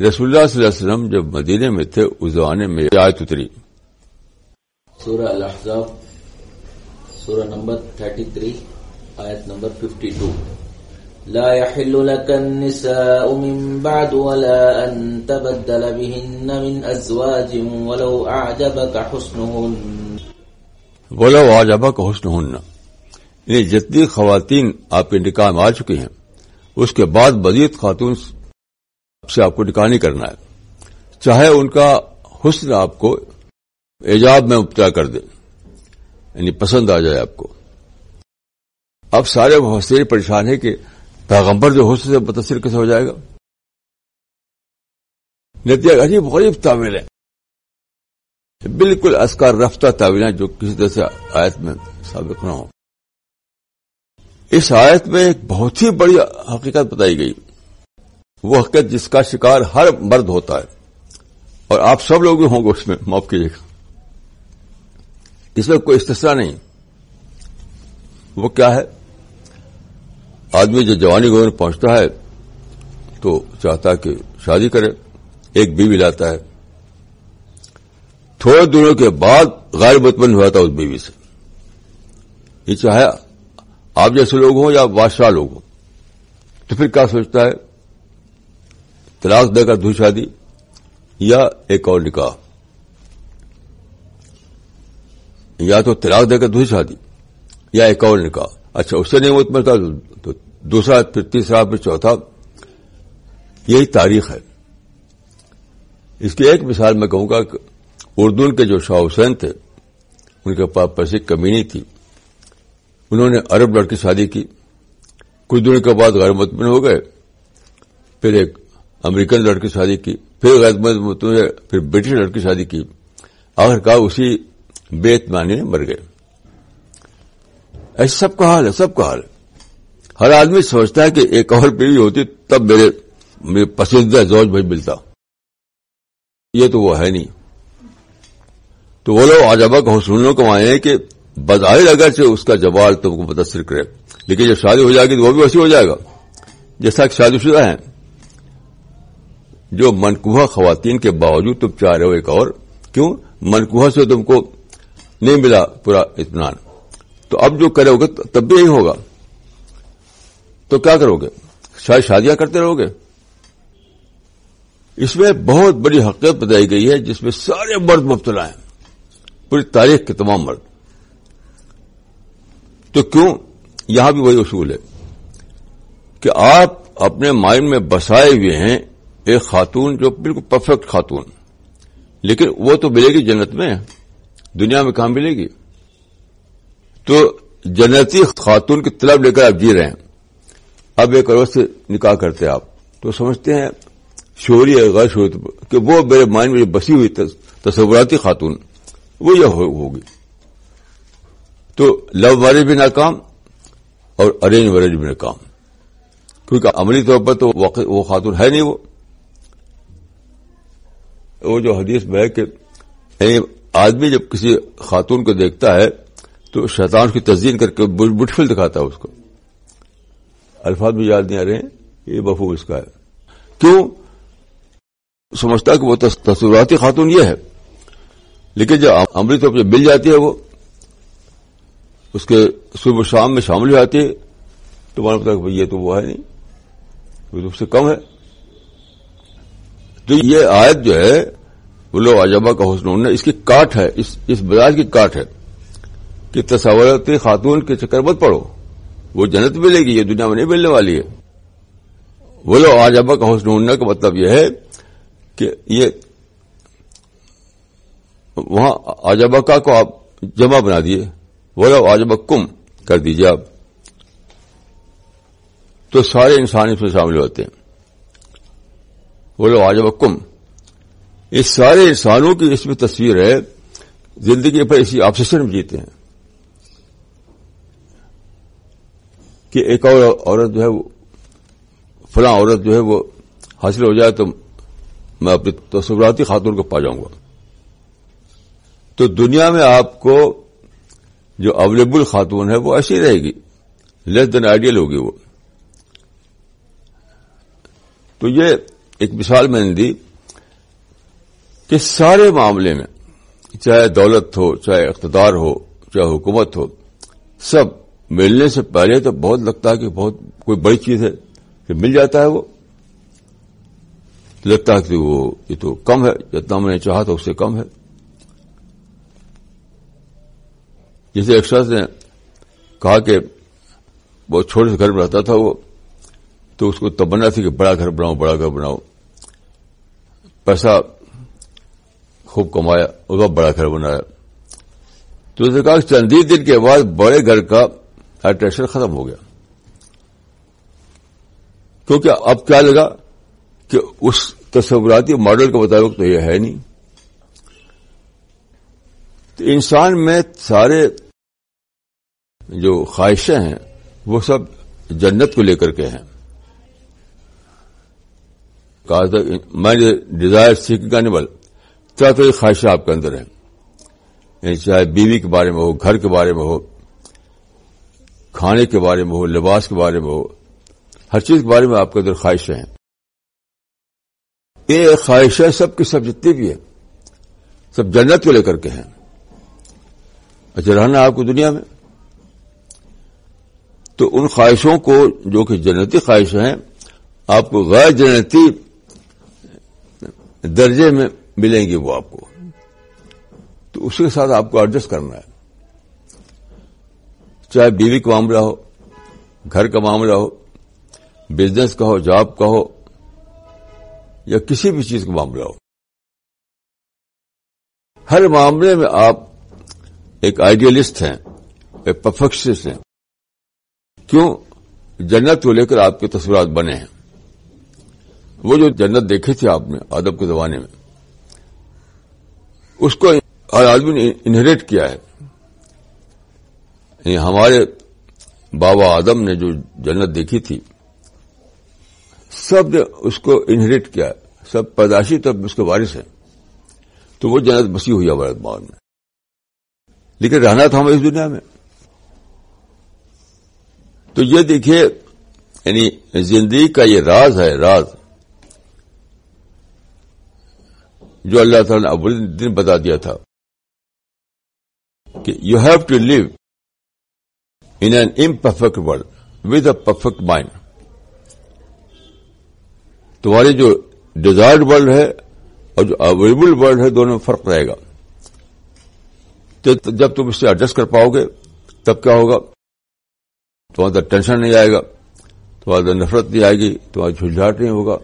رسول اللہ صلی اللہ علیہ وسلم جب مدینے میں تھے اس زمانے میں آیت اتری۔ سورہ الاحزاب سورہ نمبر 33 آیت نمبر 52 لا يحل لك النساء من بعد ولا أن تبدل بهن من أزواج ولو أعجبك حسنهن۔ ولو أعجبك حسنهن۔ یعنی جتنی خواتین آپ کے نکاح میں آ چکی ہیں اس کے بعد مزید خاتون سے آپ کو نکاح نہیں کرنا ہے۔ چاہے ان کا حسن آپ کو ایجاب میں مبتلا کر دے یعنی پسند آ جائے آپ کو۔ اب سارے محسر پریشان ہے کہ پیغمبر جو حسن سے متاثر کیسے ہو جائے گا؟ نتیجہ عجیب غریب تعویل ہے۔ بالکل اسکار رفتہ تعویلیں جو کسی طرح سے آیت میں سابق نہ ہو اس آیت میں ایک بہت ہی بڑی حقیقت بتائی گئی۔ وہ حقیقت جس کا شکار ہر مرد ہوتا ہے۔ اور آپ سب لوگ بھی ہوں گے اس میں، معاف کیجیے۔ گا اس میں کوئی استثنا نہیں۔ وہ کیا ہے؟ آدمی جو جوانی گور پہنچتا ہے تو چاہتا ہے کہ شادی کرے، ایک بیوی لاتا ہے۔ تھوڑے دنوں کے بعد غیر مطمئن ہوا تھا اس بیوی سے۔ یہ چاہے آپ جیسے لوگ ہوں یا بادشاہ لوگ ہوں۔ تو پھر کیا سوچتا ہے؟ طلاق دے کر دو شادی یا ایک اور نکاح؟ یا تو طلاق دے کر دوسری شادی یا ایک اور نکاح؟ اچھا اس سے نہیں مطمئن تھا تو دوسرا، پھر تیسرا، پھر چوتھا، یہی تاریخ ہے۔ اس کی ایک مثال میں کہوں گا کہ اردن کے جو شاہ حسین تھے، ان کے پاس پیسے کمی نہیں تھی۔ انہوں نے عرب لڑکی شادی کی، کچھ دنوں کے بعد غیر مطمئن ہو گئے۔ پھر ایک امریکن لڑکی شادی کی، پھر غیر مطمئن پھر برٹش لڑکی شادی کی۔ آخر کار اسی بے اطمینانی میں مر گئے۔ ایسے سب کا حال ہے، سب کا حال ہے۔ ہر آدمی سوچتا ہے کہ ایک اور بیوی ہوتی، تب میرے میرے پسندیدہ زوج بھائی ملتا۔ یہ تو وہ ہے نہیں۔ تو وہ لوگ آجابا کا حسنوں کو آئے ہیں کہ بظاہر اگر سے اس کا جوال تم کو متاثر کرے، لیکن جب شادی ہو جائے گی تو وہ بھی ویسی ہو جائے گا۔ جیسا کہ شادی شدہ ہیں۔ جو منقوہ خواتین کے باوجود تم چاہ رہے ہو ایک اور، کیوں؟ منقوہ سے تم کو نہیں ملا پورا اطمینان۔ تو اب جو کرو گے تب بھی یہی ہوگا۔ تو کیا کرو گے؟ شاید شادیاں کرتے رہو گے۔ اس میں بہت بڑی حقیقت بتائی گئی ہے جس میں سارے مرد مبتلا ہیں۔ پوری تاریخ کے تمام مرد۔ تو کیوں؟ یہاں بھی وہی اصول ہے کہ آپ اپنے مائنڈ میں بسائے ہوئے ہیں ایک خاتون جو بالکل پرفیکٹ خاتون۔ لیکن وہ تو ملے گی جنت میں، دنیا میں کہاں ملے گی؟ تو جنتی خاتون کی طلب لے کر آپ جی رہے ہیں۔ اب ایک عرض سے نکاح کرتے آپ۔ تو سمجھتے ہیں شوری ہے غیر شوری کہ وہ میرے مائنڈ میں بسی ہوئی تصوراتی خاتون، وہ یہ ہوگی۔ تو لو میرج بھی ناکام اور ارینج میرج بھی ناکام۔ کیونکہ عملی طور پر تو وہ خاتون ہے نہیں وہ۔ وہ جو حدیث میں ہے کہ یعنی آدمی جب کسی خاتون کو دیکھتا ہے تو شیطان کی تزئین کر کے بٹفل دکھاتا ہے اس کو۔ الفاظ بھی یاد نہیں آ رہے ہیں، یہ بفو اس کا ہے۔ کیوں؟ سمجھتا کہ وہ تصوراتی خاتون یہ ہے۔ لیکن جب عملی طور پر مل جاتی ہے وہ، اس کے صبح شام میں شامل ہو جاتی ہے، تو معلوم پتا کہ یہ تو وہ ہے نہیں، وہ تو اس سے کم ہے۔ تو یہ آیت جو ہے، وہ لوگ عجبہ کا حسن اس کی کاٹ ہے، اس اس بازار کی کاٹ ہے کہ تصوراتی خاتون کے چکر مت پڑو، وہ جنت ملے گی، یہ دنیا میں نہیں ملنے والی ہے۔ وہ لوگ عجبہ کا حسن ڈھونڈنے کا مطلب یہ ہے کہ یہ وہاں عجبہ کا کو آپ جمع بنا دیے، وہ لوگ عجبہ کم کر دیجیے آپ۔ تو سارے انسان اس میں شامل ہوتے ہیں۔ وہ لوگ کم اس سارے انسانوں کی اس میں تصویر ہے، زندگی پر اسی آپسیشن میں جیتے ہیں۔ کہ ایک اور عورت جو ہے وہ، فلاں عورت جو ہے وہ حاصل ہو جائے تو میں اپنی تصوراتی خاتون کو پا جاؤں گا۔ تو دنیا میں آپ کو جو اویلیبل خاتون ہے وہ ایسی رہے گی لیس دین آئیڈیل ہوگی وہ۔ تو یہ ایک مثال میں نے دی کہ سارے معاملے میں چاہے دولت ہو، چاہے اقتدار ہو، چاہے حکومت ہو، سب ملنے سے پہلے تو بہت لگتا ہے کہ بہت کوئی بڑی چیز ہے کہ مل جاتا ہے وہ۔ لگتا ہے کہ وہ یہ تو کم ہے، جتنا میں نے چاہا تھا اس سے کم ہے۔ جسے ایک شخص نے کہا کہ بہت چھوٹے سے گھر میں رہتا تھا وہ، تو اس کو تمنا تھی کہ بڑا گھر بناؤ، بڑا گھر بناؤ۔ پیسہ خوب کمایا، اس کا بڑا گھر بنایا۔ تو اس نے کہا کہ دن کے بعد بڑے گھر کا اٹریکشن ختم ہو گیا۔ کیونکہ اب کیا لگا کہ اس تصوراتی ماڈل کے مطابق تو یہ ہے نہیں۔ تو انسان میں سارے جو خواہشیں ہیں، وہ سب جنت کو لے کر کے ہیں۔ کہا تھا، میں ڈیزائر سیکھ کا نہیں طرح طرح خواہشیں آپ کے اندر ہیں۔ یعنی چاہے بیوی کے بارے میں ہو، گھر کے بارے میں ہو، کھانے کے بارے میں ہو، لباس کے بارے میں ہو، ہر چیز کے بارے میں آپ کے اندر خواہشیں ہیں۔ یہ خواہشیں سب کی سب جتنی بھی ہیں، سب جنت کو لے کر کے ہیں۔ اچھا رہنا آپ کو دنیا میں؟ تو ان خواہشوں کو جو کہ جنتی خواہشیں ہیں، آپ کو غیر جنتی درجے میں ملیں گی وہ آپ کو۔ تو اس کے ساتھ آپ کو ایڈجسٹ کرنا ہے۔ چاہے بیوی کا معاملہ ہو، گھر کا معاملہ ہو بزنس کا ہو جاب کا ہو، یا کسی بھی چیز کا معاملہ ہو۔ ہر معاملے میں آپ ایک آئیڈیلسٹ ہیں، ایک پرفیکشنسٹ ہیں۔ کیوں؟ جنت کو لے کر آپ کے تصورات بنے ہیں۔ وہ جو جنت دیکھی تھی آپ نے ادب کے زمانے میں، اس کو ہر آدمی نے انہریٹ کیا ہے۔ یعنی ہمارے بابا آدم نے جو جنت دیکھی تھی، سب نے اس کو انہریٹ کیا ہے۔ سب پیداشی تب اس کے وارث ہیں۔ تو وہ جنت بسی ہوئی ہے ہمارے دماغ میں۔ لیکن رہنا تھا ہمیں اس دنیا میں۔ تو یہ دیکھیے یعنی زندگی کا یہ راز ہے، راز۔ جو اللہ تعالی نے اول دن بتا دیا تھا کہ you have to live in an imperfect world with a perfect mind تمہاری جو ڈیزائرڈ ورلڈ ہے اور جو اویلیبل ورلڈ ہے دونوں میں فرق رہے گا۔ جب تم اس سے ایڈجسٹ کر پاؤ گے، تب کیا ہوگا؟ تمہارا ٹینشن نہیں آئے گا تمہارے اندر نفرت نہیں آئے گی، تمہارا جھلجھاٹ نہیں ہوگا۔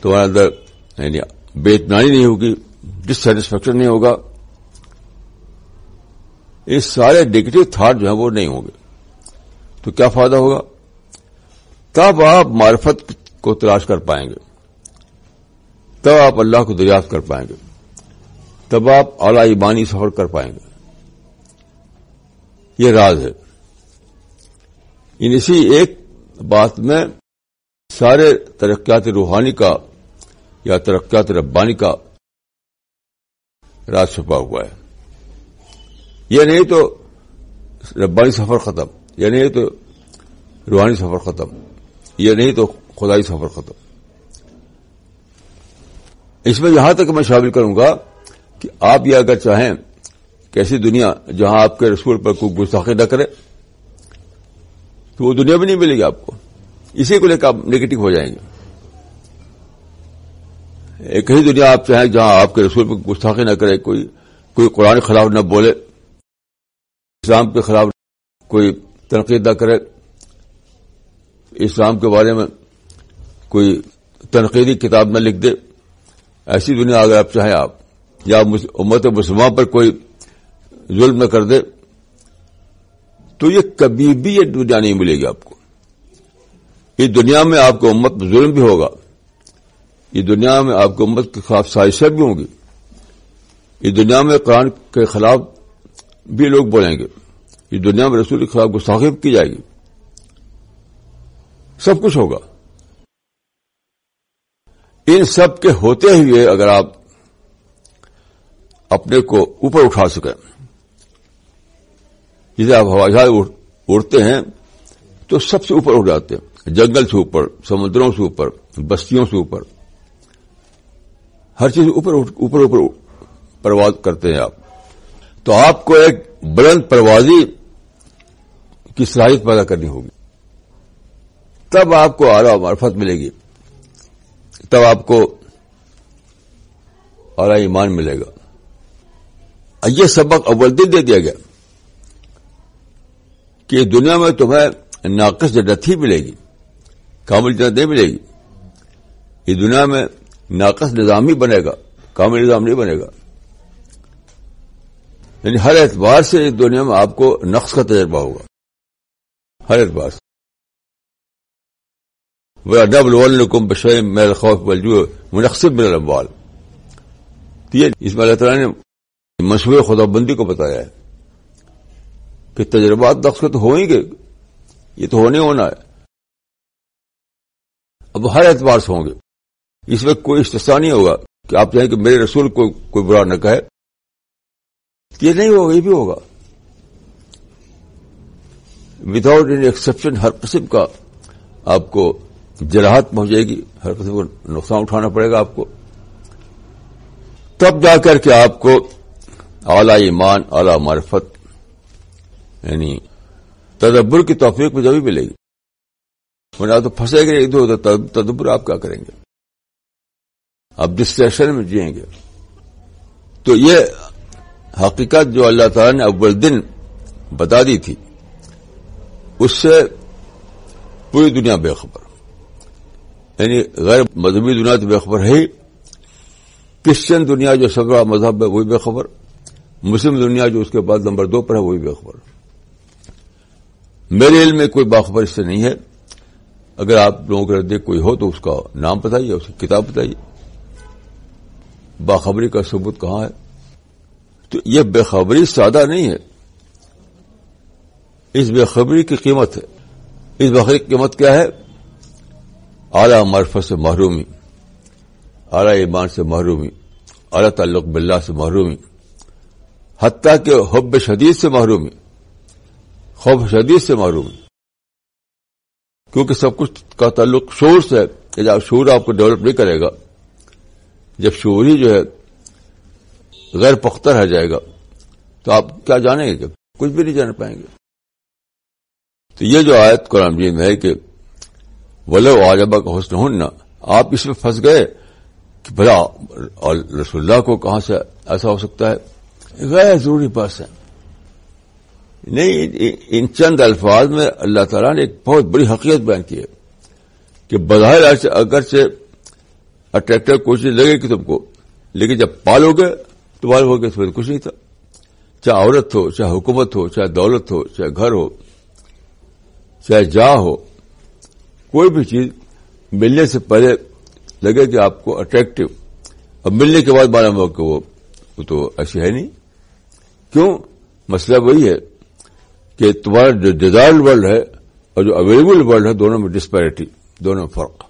تمہارے اندر یعنی بے اطمینانی نہیں ہوگی ڈسٹسفیکشن نہیں ہوگا، یہ سارے نیگیٹو تھاٹ جو ہیں وہ نہیں ہوں گے۔ تو کیا فائدہ ہوگا؟ تب آپ معرفت کو تلاش کر پائیں گے۔ تب آپ اللہ کو دریافت کر پائیں گے۔ تب آپ اعلی ایمانی سفر کر پائیں گے۔ یہ راز ہے۔ ان اسی ایک بات میں سارے ترقیات روحانی کا یا ترقیات ربانی کا راز چھپا ہوا ہے۔ یہ نہیں تو ربانی سفر ختم، یہ نہیں تو روحانی سفر ختم، یہ نہیں تو خدائی سفر ختم۔ اس میں یہاں تک میں شامل کروں گا کہ آپ یہ اگر چاہیں کہ ایسی دنیا جہاں آپ کے رسول پر کوئی گستاخی نہ کرے، تو وہ دنیا بھی نہیں ملے گی آپ کو۔ اسی کو لے کر آپ نگیٹو ہو جائیں گے۔ ایک ہی دنیا آپ چاہیں جہاں آپ کے رسول پر گستاخی نہ کرے، کوئی کوئی قرآن خلاف نہ بولے، اسلام کے خلاف کوئی تنقید نہ کرے۔ اسلام کے بارے میں کوئی تنقیدی کتاب نہ لکھ دے۔ ایسی دنیا اگر آپ چاہیں آپ، یا امت مسلمان پر کوئی ظلم نہ کر دے، تو یہ کبھی بھی یہ دنیا نہیں ملے گی آپ کو۔ اس دنیا میں آپ کو امت ظلم بھی ہوگا۔ یہ دنیا میں آپ کو امت کے خلاف سازشیں بھی ہوں گی۔ اس دنیا میں قرآن کے خلاف بھی لوگ بولیں گے۔ اس دنیا میں رسول کے خلاف گستاخی کی جائے گی۔ سب کچھ ہوگا۔ ان سب کے ہوتے ہوئے اگر آپ اپنے کو اوپر اٹھا سکیں جسے آپ ہوائی جہاز اڑتے ہیں، تو سب سے اوپر اٹھ جاتے ہیں۔ جنگل سے اوپر، سمندروں سے اوپر، بستیوں سے اوپر۔ ہر چیز اوپر اوپر اوپر پرواز کرتے ہیں آپ۔ تو آپ کو ایک بلند پروازی کی صلاحیت پیدا کرنی ہوگی۔ تب آپ کو اعلی معرفت ملے گی۔ تب آپ کو اعلی ایمان ملے گا۔ یہ سبق اول دن دے دیا گیا کہ دنیا میں تمہیں ناقص جنت ہی ملے گی، کامل جنت نہیں ملے گی۔ یہ دنیا میں ناقص نظام ہی بنے گا، کامل نظام نہیں بنے گا۔ یعنی ہر اعتبار سے اس دنیا میں آپ کو نقص کا تجربہ ہوگا۔ ہر اعتبار سے۔ ڈبل ون بشیم خوف بلجو منقصب میرا لمبال اس میں اللہ تعالیٰ نے مشہور خدا بندی کو بتایا ہے کہ تجربات نقص کے تو ہو ہی یہ تو ہونے ہونا ہے۔ اب ہر اعتبار سے ہوں گے۔ اس میں کوئی استثنا نہیں ہوگا کہ آپ چاہیں کہ میرے رسول کو کوئی برا نہ کہے۔ یہ نہیں ہوگا، یہ بھی ہوگا۔ وداؤٹ اینی ایکسپشن ہر قسم کا آپ کو جراحت پہنچ جائے گی، ہر قسم کا نقصان اٹھانا پڑے گا آپ کو۔ تب جا کر کے آپ کو اعلی ایمان، اعلی معرفت یعنی تدبر کی توفیق مجھے بھی ملے گی۔ ورنہ تو پھنسے گے ادھر ادھر تدبر آپ کیا کریں گے؟ آپ ڈسٹریکشن میں جیئیں گے۔ تو یہ حقیقت جو اللہ تعالیٰ نے اول دن بتا دی تھی، اس سے پوری دنیا بے خبر۔ یعنی غیر مذہبی دنیا تو بے خبر ہے ہی۔ کرسچن دنیا جو سگڑا مذہب ہے، وہی بے خبر۔ مسلم دنیا جو اس کے بعد نمبر دو پر ہے، وہی بے خبر۔ میرے علم میں کوئی باخبر اس سے نہیں ہے۔ اگر آپ لوگوں کے نزدیک کوئی ہو تو اس کا نام بتائیے، اس کی کتاب بتائیے۔ باخبری کا ثبوت کہاں ہے؟ تو یہ بے خبری سادہ نہیں ہے۔ اس بے خبری کی قیمت ہے۔ اس بخری کی قیمت کیا ہے؟ اعلی مرفت سے محرومی۔ اعلی ایمان سے محرومی۔ اعلی تعلق باللہ سے محرومی۔ حتیٰ کہ حب شدید سے محرومی۔ خوف شدید سے محرومی۔ کیونکہ سب کچھ کا تعلق شور سے ہے۔ کہ جب شور آپ کو ڈیولپ نہیں کرے گا جب شور ہی جو ہے غیر پختہ رہ جائے گا، تو آپ کیا جانیں گے کچھ بھی نہیں جان پائیں گے۔ تو یہ جو آیت قرآن جی میں ہے کہ ولو واجبہ کا حسن ہننا آپ اس میں پھنس گئے کہ بھلا رسول اللہ کو کہاں سے ایسا ہو سکتا ہے؟ غیر ضروری بس ہے۔ نہیں، ان چند الفاظ میں اللہ تعالیٰ نے ایک بہت بڑی حقیقت بیان کی ہے کہ بظاہر اگر سے اٹریکٹر کوشش لگے گی تم کو، لیکن جب پالو گے تو معلوم ہو گیا اس میں کچھ نہیں تھا۔ چاہے عورت ہو، چاہے حکومت ہو، چاہے دولت ہو، چاہے گھر ہو، چاہے جا ہو، کوئی بھی چیز ملنے سے پہلے لگے کہ آپ کو اٹریکٹو اور ملنے کے بعد معلوم ہو کہ وہ تو ایسی ہے نہیں۔ کیوں؟ مسئلہ وہی ہے کہ تمہارا جو ڈیزائرڈ ورلڈ ہے اور جو اویلیبل ورلڈ ہے، دونوں میں ڈسپیرٹی دونوں میں فرق۔